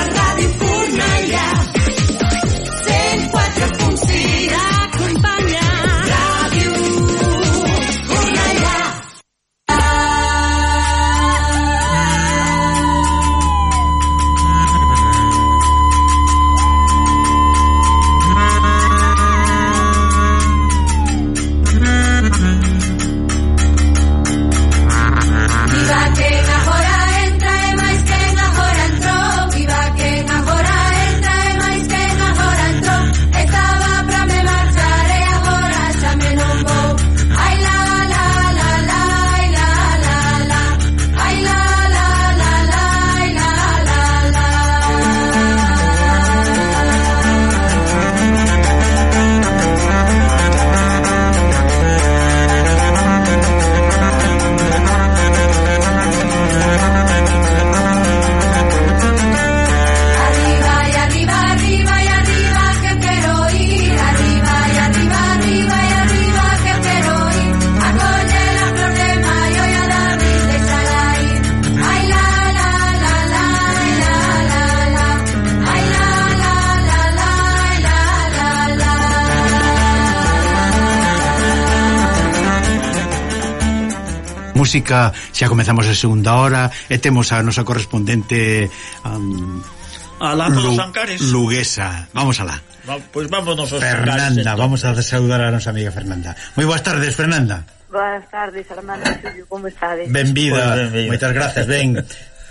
la radio. música, xa comezamos a segunda hora e temos a nosa correspondente um, alá Lu Ancares. Luguesa. Vamos alá. Va, pois pues vámonos aos Fernanda, vamos a saludar a nosa amiga Fernanda. Moi boas tardes, Fernanda. Boas tardes, Armando Xulio, como estades? Benvida, pues, benvida. moitas grazas, ben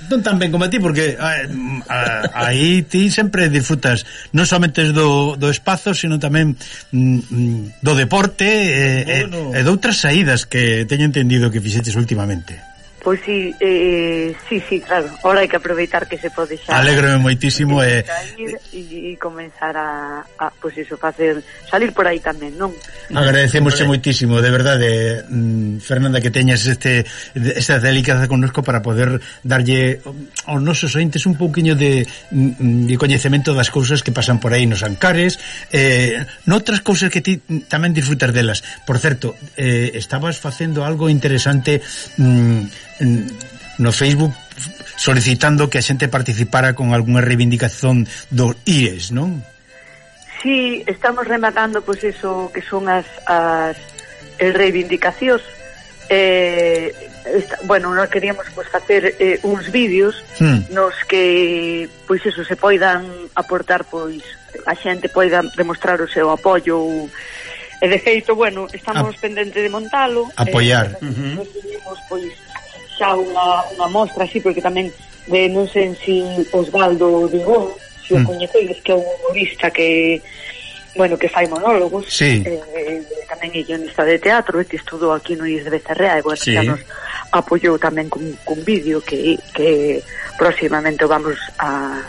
non tan ben como a ti porque aí ti sempre disfrutas non somente do, do espazo sino tamén mm, mm do deporte e, bueno. e, e doutras saídas que teño entendido que fixetes últimamente Pois sí, eh, sí, sí, claro. ahora hai que aproveitar que se pode xa. Alégrome moitísimo eh. e eh, e comenzar a, a pois pues iso facer salir por aí tamén, non? Agradecémosche moitísimo, de verdade, mm, Fernanda que teñas este esta delicada connosco para poder darlle aos nosos ointes un pouquiño de mm, de coñecemento das cousas que pasan por aí nos Ancares, eh noutras cousas que ti tamén disfrutas delas. Por certo, eh, estabas facendo algo interesante mm, no Facebook solicitando que a xente participara con algunha reivindicación dos IES, non? Sí, estamos rematando pois pues, eso que son as, as reivindicacións eh, esta, bueno, nós queríamos pois, pues, facer eh, uns vídeos hmm. nos que pois eso se poidan aportar pois a xente poida demostrar o seu apoio ou E de feito, bueno, estamos a... pendente de montalo. Apoiar. Eh, uh -huh. Pois xa unha, unha mostra así, porque tamén de, non sei si Osvaldo Digón, se o mm. coñecedes, que é un humorista que bueno, que fai monólogos sí. eh, eh tamén é guionista de teatro e que estudou aquí no IES de Becerrea e bueno, sí. xa nos apoyou tamén cun, con vídeo que, que próximamente vamos a,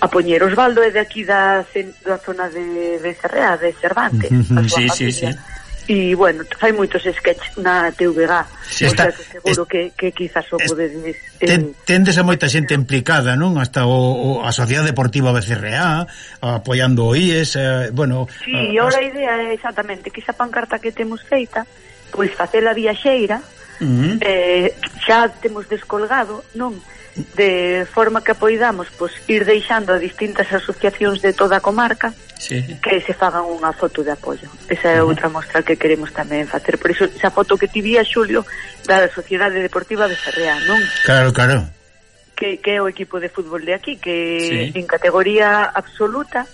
a poñer Osvaldo é de aquí da, da zona de Becerrea de Cervantes mm -hmm, sí, sí, sí, sí E, bueno, fai moitos sketch na TVG sí, está, o sea, que seguro es, que, que quizás o podedes ten, Tendes a moita xente implicada, non? Hasta o, o a Sociedade Deportiva BCRA apoiando o IES eh, bueno, Sí, a, a idea é exactamente que esa pancarta que temos feita pois facela viaxeira uh -huh. eh, xa temos descolgado, non? De forma que apoidamos pois, ir deixando a distintas asociacións de toda a comarca sí. que se fagan unha foto de apoio. Esa é outra mostra que queremos tamén facer. Por iso, esa foto que ti vía, Xulio, da Sociedade Deportiva de Ferrea, non? Claro, claro. Que, que é o equipo de fútbol de aquí, que sí. en categoría absoluta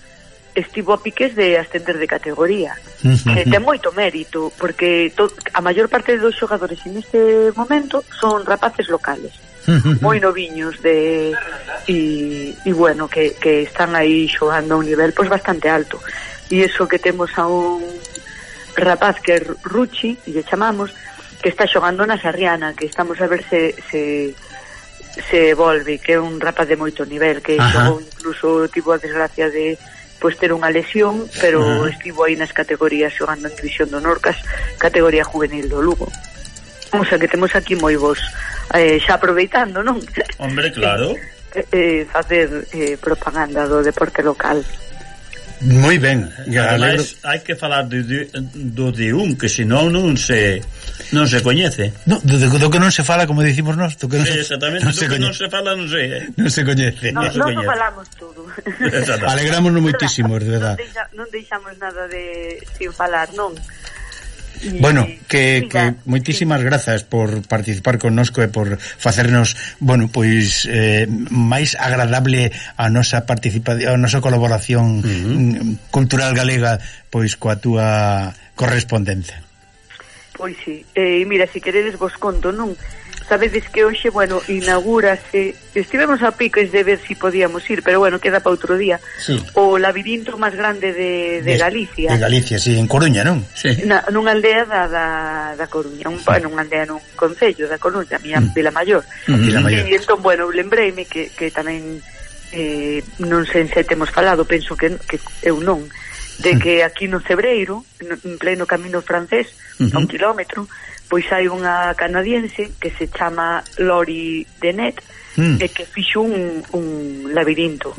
estivo a piques de ascender de categoría. Que ten moito mérito, porque to, a maior parte dos xogadores en este momento son rapaces locales moi noviños de e, e bueno, que, que están aí xogando a un nivel pois bastante alto. E iso que temos a un rapaz que é Ruchi, e lle chamamos, que está xogando na Sarriana, que estamos a ver se, se se volve, que é un rapaz de moito nivel, que Ajá. xogou incluso tipo a desgracia de pois ter unha lesión, pero uh -huh. estivo aí nas categorías xogando en División do Norcas, categoría juvenil do Lugo. O sea, que temos aquí moi vos eh, xa aproveitando, non? Hombre, claro. Eh, eh, facer eh, propaganda do deporte local. Moi ben. Ademais, hai que falar de, de, do de un, que senón non se non se coñece. No, do, do, do que non se fala, como dicimos nós, do que non se, sí, exactamente, non do se que coñece. non se fala, non se, eh? non se coñece. Non, non, no falamos todo. Alegrámonos moitísimo, de verdad. Non, deixa, non deixamos nada de sin falar, non. Bueno, que, que moitísimas grazas por participar connosco e por facernos, bueno, pois eh, máis agradable a nosa participación, a nosa colaboración uh -huh. Mm, cultural galega pois coa túa correspondencia. Pois si, sí. eh, mira, se si queredes vos conto, non? Sabedes que hoxe, bueno, inaugúrase Estivemos a piques de ver si podíamos ir Pero bueno, queda para outro día sí. O labirinto máis grande de, de, de Galicia De Galicia, sí, en Coruña, non? Sí. Na, nunha aldea da, da, da Coruña un, sí. Bueno, unha aldea nun concello da Coruña A mía mm. Vila Mayor mm. Vila Mayor E entón, bueno, lembreime que, que tamén eh, non sei se temos falado, penso que, que eu non, de que aquí no Cebreiro, en pleno camino francés, uh -huh. a un kilómetro, pois hai unha canadiense que se chama Lori Denet, mm. e que fixo un, un labirinto.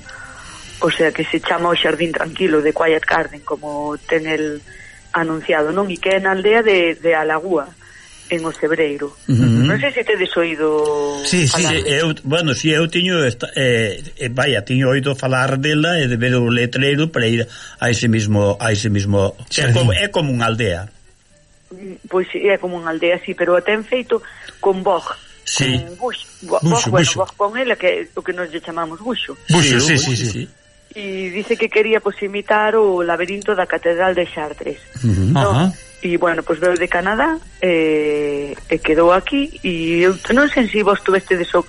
O sea, que se chama o Xardín Tranquilo, de Quiet Garden, como ten el anunciado, non? E que é na aldea de, de Alagúa en Ocebreiro. Uh -huh. Non sei se tedes oído Sí, sí, eh, eu, bueno, si sí, eu tiño esta, eh, eh vaya, tiño oído falar dela e de ver o letreiro para ir a ese mismo a ese mismo sí. é, como, é como unha aldea. Pois é como unha aldea, sí, pero ten feito con bog. Sí. Eh, con buxo, buxo, bueno, buxo. con ela que o que nos chamamos buxo. Buxo, sí, sí, sí. sí. sí e dice que quería pues, imitar o laberinto da Catedral de Chartres. Uh -huh. no? Uh -huh. E, bueno, pois pues, veu de Canadá eh, e quedou aquí e eu non sei se vos tuveste deso,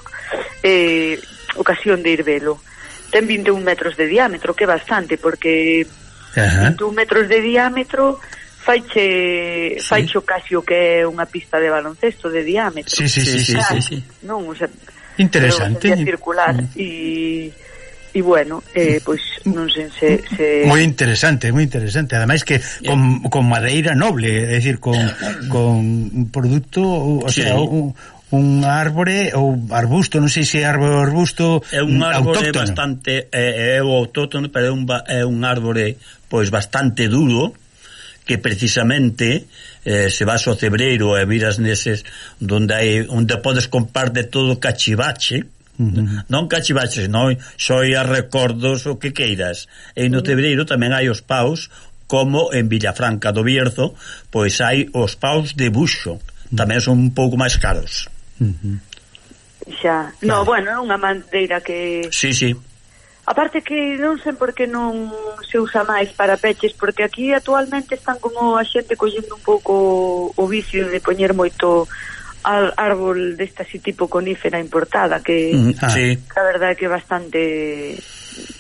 eh, ocasión de ir velo. Ten 21 metros de diámetro, que bastante, porque uh -huh. 21 metros de diámetro faiche sí. faicho casi o que é unha pista de baloncesto de diámetro. Sí, sí, sí, sí, ah, sí, sí. Non, o sea, interesante, pero, o sea, circular e mm e bueno, eh, pois non sei se... se... Moi interesante, moi interesante ademais que con, con madeira noble é dicir, con, con un produto o sí. sea, un, un árbore ou arbusto, non sei se é árbore ou arbusto É eh, un árbore autóctono. bastante é, é o autóctono, pero é un, é un árbore pois bastante duro que precisamente eh, se vas ao cebreiro e miras neses onde hai onde podes comprar de todo cachivache Uh -huh. Non cachivaches, non a recordos, o que queiras. E no mm. Tebreiro tamén hai os paus, como en Villafranca do Bierzo, pois hai os paus de buxo. Mm. Tamén son un pouco máis caros. Uh -huh. Xa. No, bueno, é unha madeira que... Sí, sí. Aparte que non sei por que non se usa máis para peches, porque aquí actualmente están como a xente collendo un pouco o vicio de poñer moito al árbol desta así tipo conífera importada que mm, ah, sí. a verdade que bastante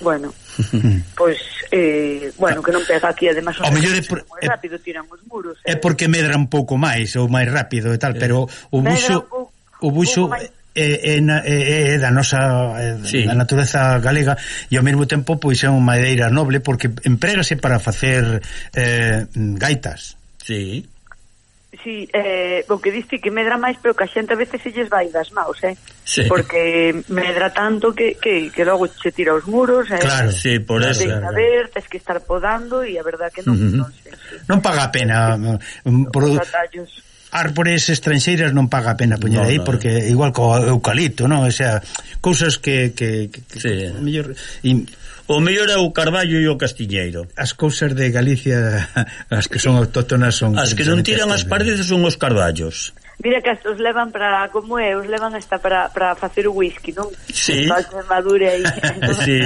bueno pois eh, bueno, que non pega aquí además o mellor é por, moi eh, rápido tiran os muros é eh. porque medra un pouco máis ou máis rápido e tal, pero o buxo o buxo é, é, é, é da nosa é, sí. da natureza galega e ao mesmo tempo pois é unha madeira noble porque emprégase para facer eh, gaitas. Sí. Sí, eh, o que diste que medra máis, pero que a xente a veces se lles vai das maus, eh? Sí. Porque medra tanto que, que, que logo che tira os muros, eh? Claro, sí, por eso. Tens que ver, tens que estar podando e a verdad que non... Uh -huh. non, sei, sí. non paga a pena sí. por, os atallos árbores estranxeiras non paga a pena poñer no, aí no, porque no. igual co eucalipto, non? O sea, cousas que que, que, que sí. mellor in, O mellor é o carballo e o castiñeiro. As cousas de Galicia, as que son autóctonas son... As que non tiran as paredes son os carballos. Mira que os levan para, como é, os levan hasta para, para facer o whisky, non? Sí. Para que madure aí. Sí.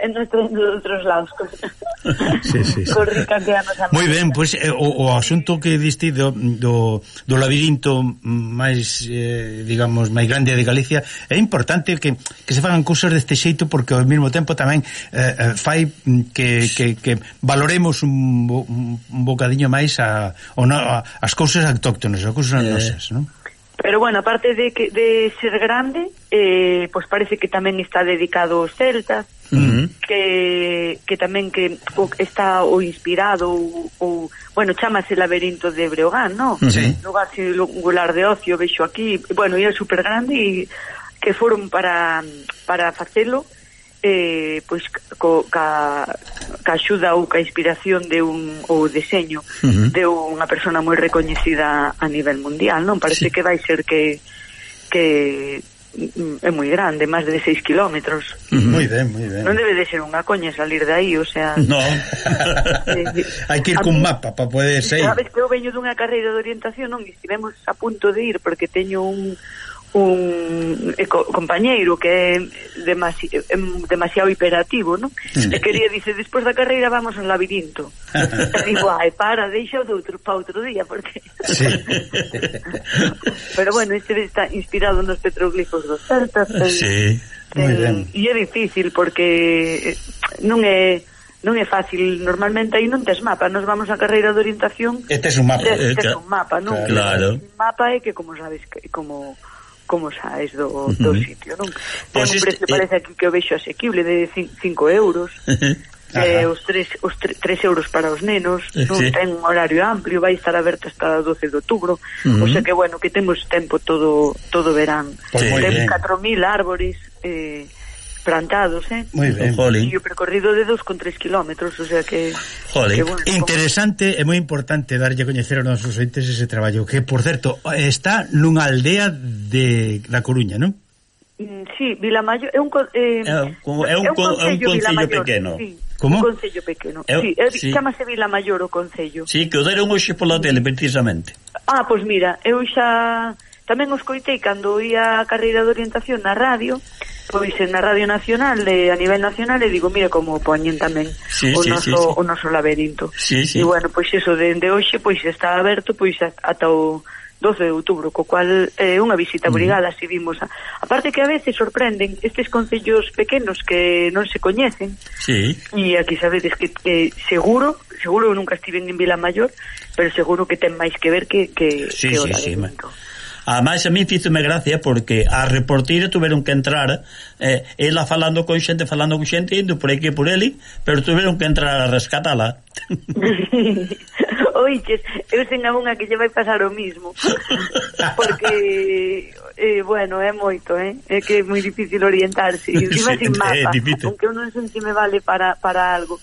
En nos outros lados. sí, sí. Con Moi ben, pois pues, eh, o, o asunto que diste do, do, do labirinto máis, eh, digamos, máis grande de Galicia, é importante que, que se fagan cousas deste xeito porque ao mesmo tempo tamén eh, eh fai que, que, que valoremos un, un bocadiño máis a, a, a, as cousas autóctonas, as cousas eh, nosas países, non? Pero bueno, aparte de que de ser grande, eh, pues parece que tamén está dedicado aos celtas, uh -huh. que, que tamén que está o inspirado ou, ou bueno, chamase Laberinto de Breogán, ¿no? Sí. Lugar singular de ocio, vexo aquí. Bueno, era super grande e que foron para para facelo eh, pois co, ca, ca axuda ou ca inspiración de un ou deseño uh -huh. de unha persona moi recoñecida a nivel mundial, non? Parece sí. que vai ser que que mm, é moi grande, máis de 6 kilómetros. Moi ben, moi ben. Non debe de ser unha coña salir de aí, o sea... No, eh, hai que ir cun mapa para poder sair. Sabes que eu veño dunha carreira de orientación, non? E estivemos a punto de ir, porque teño un, un eh, co compañeiro que é demasi eh, demasiado hiperativo, non? E quería dice, despois da carreira vamos ao labirinto. e digo, ai, para, deixa o de outro pa outro día porque sí. Pero bueno, este está inspirado nos petroglifos dos celtas. Sí, moi ben. e é difícil porque eh, non é non é fácil, normalmente aí non tes mapa, nos vamos a carreira de orientación. Este é un mapa, tes, tes un mapa, non? Claro. Un mapa é que como sabes que como como saes do, uh -huh. do sitio, non? Pois pues un precio este, parece aquí que o vexo asequible de 5 euros. eh, os 3 os 3 euros para os nenos, non sí. ten un horario amplio, vai estar aberto hasta 12 de outubro, uh -huh. o sea que bueno, que temos tempo todo todo verán. Pues sí, temos 4000 árbores eh plantados, eh? Moi ben. E o percorrido de 2,3 km, o sea que... Que bueno, Interesante como... e moi importante darlle a coñecer aos nosos entes ese traballo, que, por certo, está nunha aldea de da Coruña, non? Mm, sí, Vilamayor é un eh, é un, é un, é un concello, un concello pequeno. Sí. Como? Un concello pequeno. Eu, sí, é, sí. chamase Vilamayor o concello. Sí, que o deron hoxe pola tele precisamente. Ah, pois mira, eu xa tamén os coitei cando ia a carreira de orientación na radio pois na Radio Nacional de a nivel nacional e digo, mira como poñen tamén sí, o, sí, noso, sí, sí. o noso laberinto sí, sí. e bueno, pois iso, dende hoxe pois está aberto pois ata o 12 de outubro, co cual é eh, unha visita obrigada, mm. si vimos. A, aparte que a veces sorprenden estes concellos pequenos que non se coñecen. Sí. E aquí sabedes que, que seguro, seguro eu nunca estive en Vila Maior, pero seguro que ten máis que ver que que, sí, que o sí, sí, Ademais, a mí fízome gracia porque a reportera tuveron que entrar eh, ela falando con xente, falando con xente, indo por aquí por ali, pero tuveron que entrar a rescatala. Oiches, eu sen a unha que lle vai pasar o mismo. porque, eh, bueno, é moito, eh? É que é moi difícil orientarse. Encima sí, sin mapa, aunque eu non sei se me vale para, para algo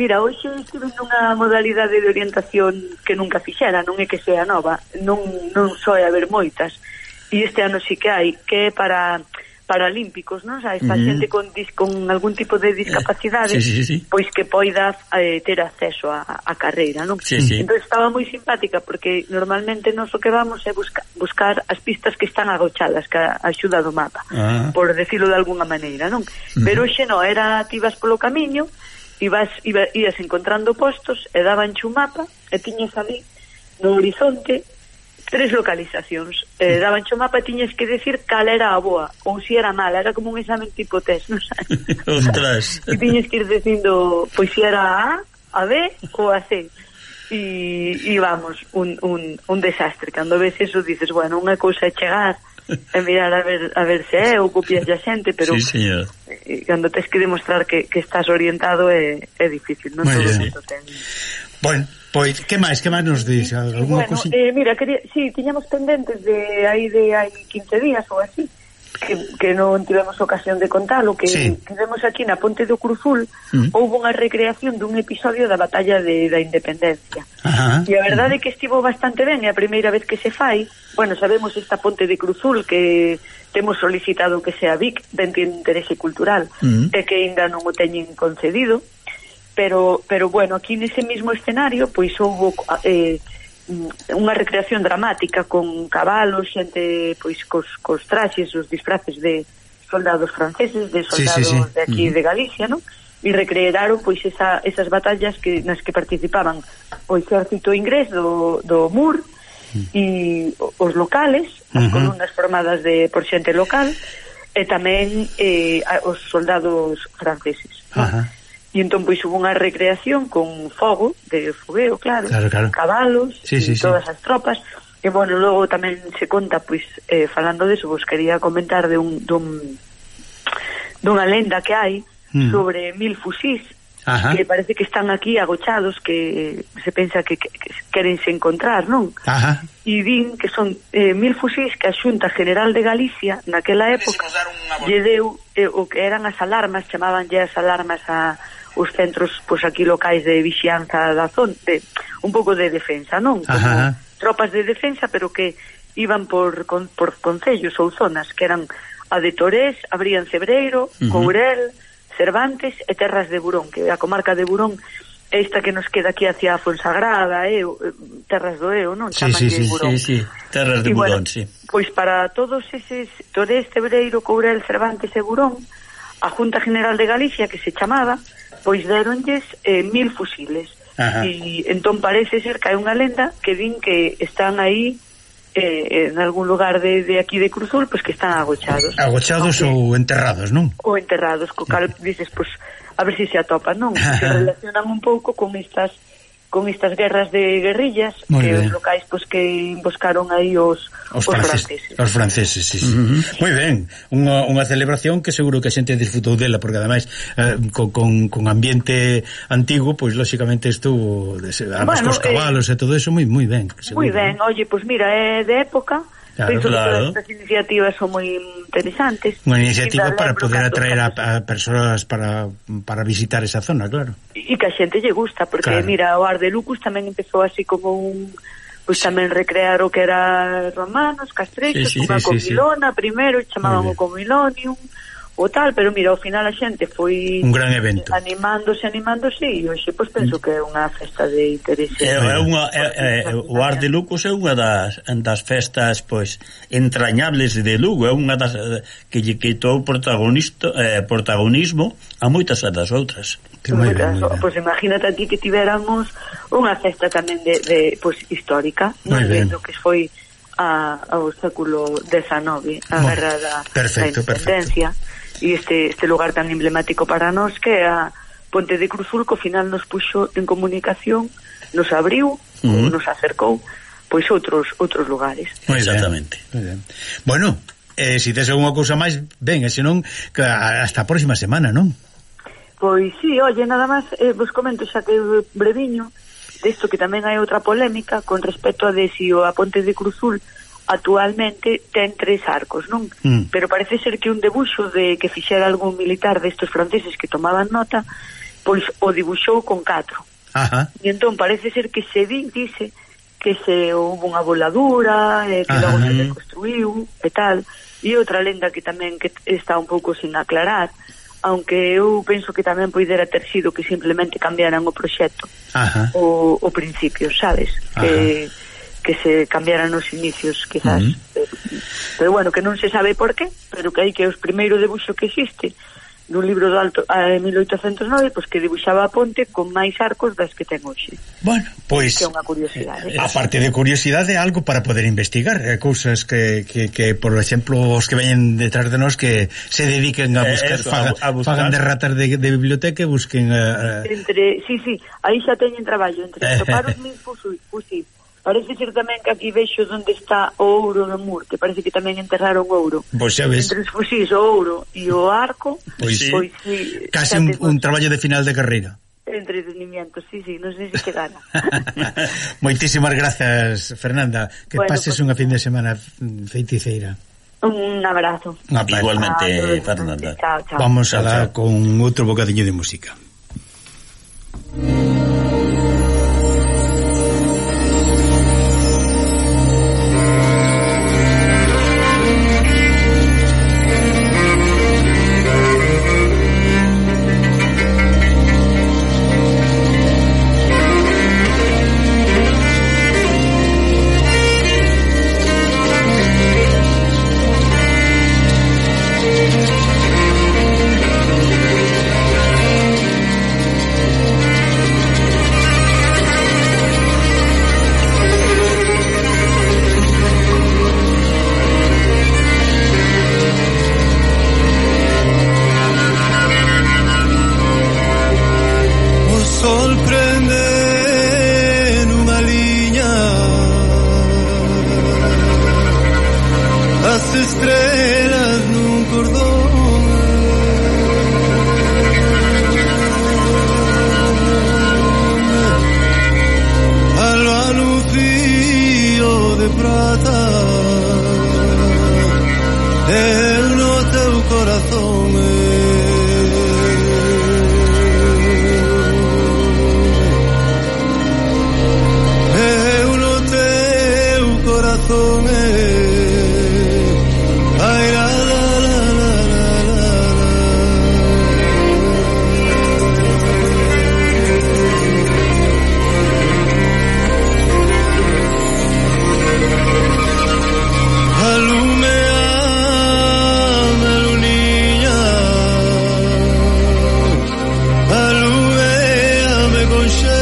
Mira, hoxe estive nunha modalidade de orientación que nunca fixera, non é que sea nova, non, non soe haber moitas, e este ano sí que hai, que é para paralímpicos, non? Xa, esta uh -huh. xente con, dis, con algún tipo de eh, discapacidade, eh, sí, sí, sí. pois que poida eh, ter acceso a, a carreira, non? Sí, sí. Entón estaba moi simpática, porque normalmente nos o que vamos é busca, buscar as pistas que están agochadas, que axuda do mapa, ah. por decirlo de alguna maneira, non? Uh -huh. Pero xe non, era tivas polo camiño, ibas, iba, ibas encontrando postos e dabanche un mapa e tiñes ali no horizonte tres localizacións. Eh, daban o mapa e tiñes que decir cal era a boa ou si era mala, era como un examen tipo test, non sabes? Ostras. e tiñes que ir dicindo pois si era A, a B ou a C. E, e vamos, un, un, un desastre. Cando ves eso dices, bueno, unha cousa é chegar e mirar a ver a ver se é ou copias a xente, pero sí, señor. Eh, cando tens que demostrar que, que estás orientado é, é difícil, non todo sí. ten. Bueno, pois que máis, que máis nos dis? Alguna bueno, eh, mira, quería, sí, tiñamos pendentes de aí de hai 15 días ou así que, que non tivemos ocasión de contalo, que sí. tivemos aquí na Ponte do Cruzul, mm. houve unha recreación dun episodio da Batalla de, da Independencia. Ajá. E a verdade é que estivo bastante ben, é a primeira vez que se fai. Bueno, sabemos esta Ponte de Cruzul que temos solicitado que sea VIC, ben de interese cultural, mm. e que ainda non o teñen concedido. Pero, pero bueno, aquí nese mismo escenario, pois houve... Eh, unha recreación dramática con cabalos, xente pois cos, cos traxes, os disfraces de soldados franceses, de soldados sí, sí, sí. de aquí uh -huh. de Galicia, non? e recrearon pois esa, esas batallas que nas que participaban pois, o exército inglés do, do Mur e os locales, as uh -huh. columnas formadas de por xente local e tamén eh, os soldados franceses. Uh -huh. E entón pois hubo unha recreación con fogo, de fogueo, claro, claro, claro. cabalos, sí, sí, todas sí. as tropas. E bueno, logo tamén se conta pois eh, falando de eso, vos quería comentar de un dun dunha lenda que hai mm. sobre mil fusís Ajá. que parece que están aquí agochados que se pensa que, que, que querense encontrar, non? Ajá. E din que son eh, mil fusís que a Xunta General de Galicia naquela época lle deu eh, o que eran as alarmas, chamaban as alarmas a os centros pois aquí locais de vixianza da zona, de, un pouco de defensa, non? Como Ajá. tropas de defensa, pero que iban por con, por concellos ou zonas que eran a de Torés, Abrían Cebreiro, uh -huh. Courel, Cervantes e Terras de Burón, que a comarca de Burón esta que nos queda aquí hacia Fonsagrada, eh, eh Terras do Eo, non? Sí, sí, sí, sí, sí, Terras de Burón, bueno, sí. Pois para todos eses Torés, Cebreiro, Courel, Cervantes e Burón, a Junta General de Galicia, que se chamaba, pois deronlles eh, mil fusiles. E entón parece ser que hai unha lenda que din que están aí eh, en algún lugar de, de aquí de Cruzul, pois pues que están agochados. Agochados Aunque, ou enterrados, non? Ou enterrados, co cal dices, pois, pues, a ver se si se atopan, non? Se relacionan un pouco con estas con estas guerras de guerrillas Muy que bien. os locais pois pues, que buscaron aí os, os, os franceses. franceses. Os franceses, sí, sí. Uh -huh. Moi ben, unha, unha celebración que seguro que a xente disfrutou dela porque ademais eh, con, con, con ambiente antigo, pois pues, lóxicamente estuvo además bueno, cos eh, cabalos eh, e todo eso moi moi ben. Moi ben, oye, pois pues, mira, é eh, de época Claro, Penso claro. que estas iniciativas son moi interesantes. Unha iniciativa para poder atraer a, a persoas para, para visitar esa zona, claro. E que a xente lle gusta, porque claro. mira, o Ar de Lucus tamén empezou así como un pois pues tamén recrear o que era romanos, castrechos, sí, sí, unha sí, comilona sí. primeiro, chamaban o comilonium, o tal, pero mira, ao final a xente foi un gran evento. animándose, animándose e hoxe pois penso que é unha festa de interese. É, é unha é, é, o Ar de Lucos é unha das das festas pois entrañables de Lugo, é unha das que lle quitou protagonista eh, protagonismo a moitas das outras. Que moi ben, pois imagínate aquí que tiveramos unha festa tamén de, de pois histórica, moi que foi a, ao século XIX, a guerra da, perfecto, da independencia. Perfecto e este, este lugar tan emblemático para nós que é a Ponte de Cruzul que ao final nos puxo en comunicación nos abriu, uh -huh. nos acercou pois outros outros lugares. Muy Exactamente. Bien, muy bien. Bueno, eh, se si tes alguna cousa máis, ben, e senón hasta a próxima semana, non? Pois sí, oye, nada máis eh, vos comento xa que breviño desto que tamén hai outra polémica con respecto a de si o a Ponte de Cruzul actualmente ten tres arcos, non? Mm. Pero parece ser que un debuxo de que fixera algún militar destes franceses que tomaban nota, pois o dibuxou con catro. Ajá. E entón parece ser que se di, dice que se houve unha voladura, e que Ajá. logo se reconstruiu e tal. E outra lenda que tamén que está un pouco sin aclarar, aunque eu penso que tamén poidera ter sido que simplemente cambiaran o proxecto O, o principio, sabes? Ajá. Que que se cambiaran os inicios, quizás. Uh -huh. pero, pero bueno, que non se sabe por qué, pero que hai que os primeiro debuxo que existe dun libro do alto de 1809 pois que dibuixaba a ponte con máis arcos das que ten hoxe. Bueno, pois que é unha curiosidade. Eh, a parte de curiosidade algo para poder investigar, eh, cousas que, que, que por exemplo os que veñen detrás de nós que se dediquen a eh, buscar, eh, eso, faga, a, a buscar. fagan de ratas de, de biblioteca e busquen eh, eh. entre, sí, sí, aí xa teñen traballo entre topar os mil fusil, fusil Parece ser tamén que aquí vexo onde está o ouro do mur, que parece que tamén enterraron o ouro. Pois xa ves. Entre os fusís, o ouro e o arco, pois, sí. pois sí, casi un, un traballo de final de carreira. Entretenimiento, sí, sí, non sei se que gana. Moitísimas grazas, Fernanda. Que bueno, pases pues... unha fin de semana feiticeira. Un abrazo. Igualmente, Igualmente, Fernanda. Chao, chao. Vamos a dar con outro bocadillo de música. Música. de prata Eu no teu corazón. should